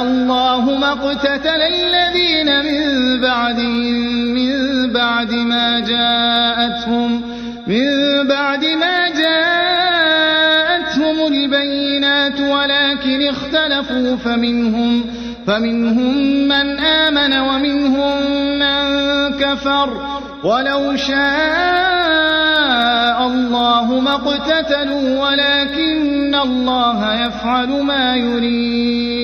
الله ما اقتتل الذين من بعدهم من بعد ما جاءتهم من بعد ما جاءتهم البينات ولكن اختلفوا فمنهم فمنهم من آمن ومنهم من كفر. ولو شاء الله ما اقتتلوا ولكن الله يفعل ما يريد.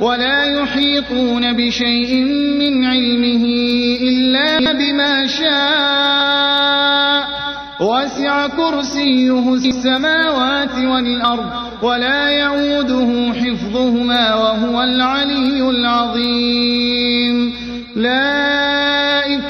ولا يحيطون بشيء من علمه إلا بما شاء. وسع كرسيه السماوات والأرض ولا يعوده حفظهما وهو العلي العظيم. لا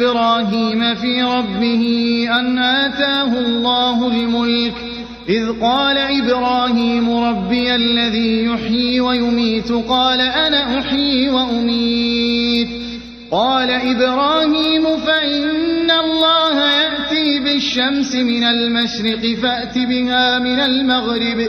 إبراهيم في ربه أن آتاه الله الملك إذ قال إبراهيم ربي الذي يحيي ويميت قال أنا أحيي وأميت. قال إبراهيم فإن الله يأتي بالشمس من المشرق فأت بها من المغرب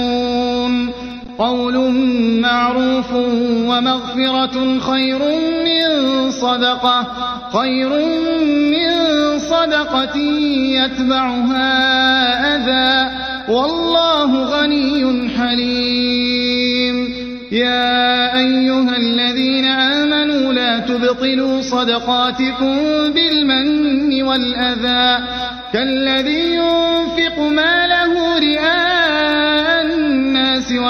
قول معروف ومغفرة خير من صدقة خير من صدقة يتبعها أذى. والله غني حليم. يا أيها الذين آمنوا لا تبطلوا صدقاتكم بالمن والأذى. كالذي ينفق ماله رئاء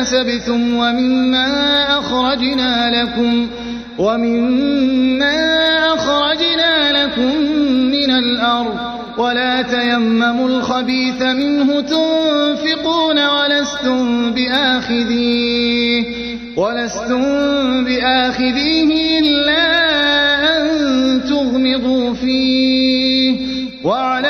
كسبتم ومما أخرجنا لكم ومما أخرجنا لكم من الأرض ولا تيمموا الخبيث منه تنفقون ولستم بآخذيه ولستم بآخذيه إلا أن تغمضوا فيه. واعلموا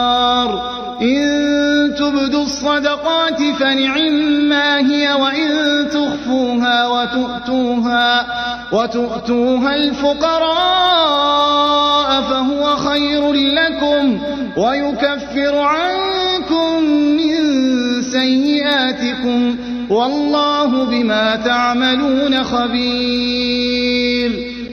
تبدوا الصدقات فنعما هي وإن تخفوها وتؤتوها, وتؤتوها الفقراء فهو خير لكم ويكفر عنكم من سيئاتكم والله بما تعملون خبير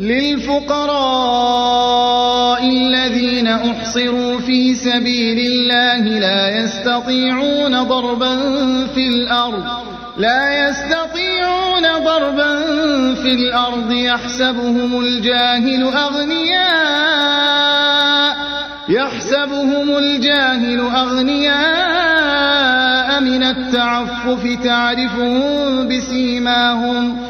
للفقراء الذين أحصروا في سبيل الله لا يستطيعون ضربا في الأرض لا يستطيعون ضربا في الأرض يحسبهم الجاهل أغنياء يحسبهم الجاهل أغنياء من التعفف تعرفهم بسيماهم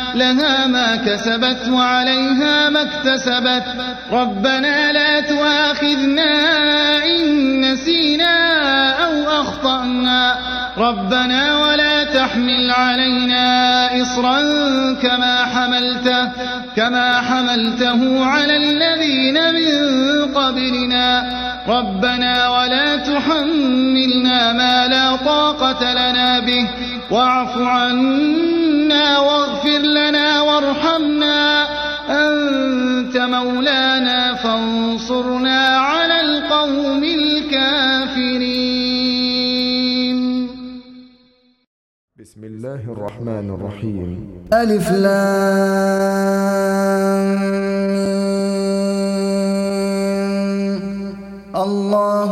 لها ما كسبت وعليها ما اكتسبت. ربنا لا تؤاخذنا إن نسينا أو أخطأنا. ربنا ولا تحمل علينا إصرا كما حملته كما حملته على الذين من قبلنا. ربنا ولا تحملنا ما لا طاقة لنا به واعف عنا واغفر لنا وارحمنا. أنت مولانا فانصرنا على القوم الكافرين. بسم الله الرحمن الرحيم. ألف لام. الله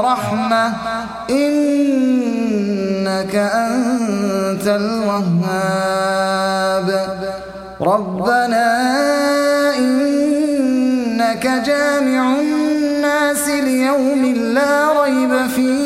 رحمة إنك أنت الوهاب. ربنا إنك جامع الناس ليوم لا ريب فيه.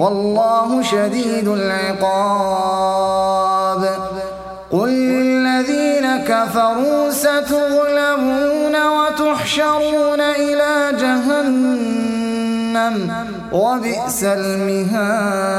والله شديد العقاب. قل للذين كفروا ستغلبون وتحشرون إلى جهنم وبئس المهاد.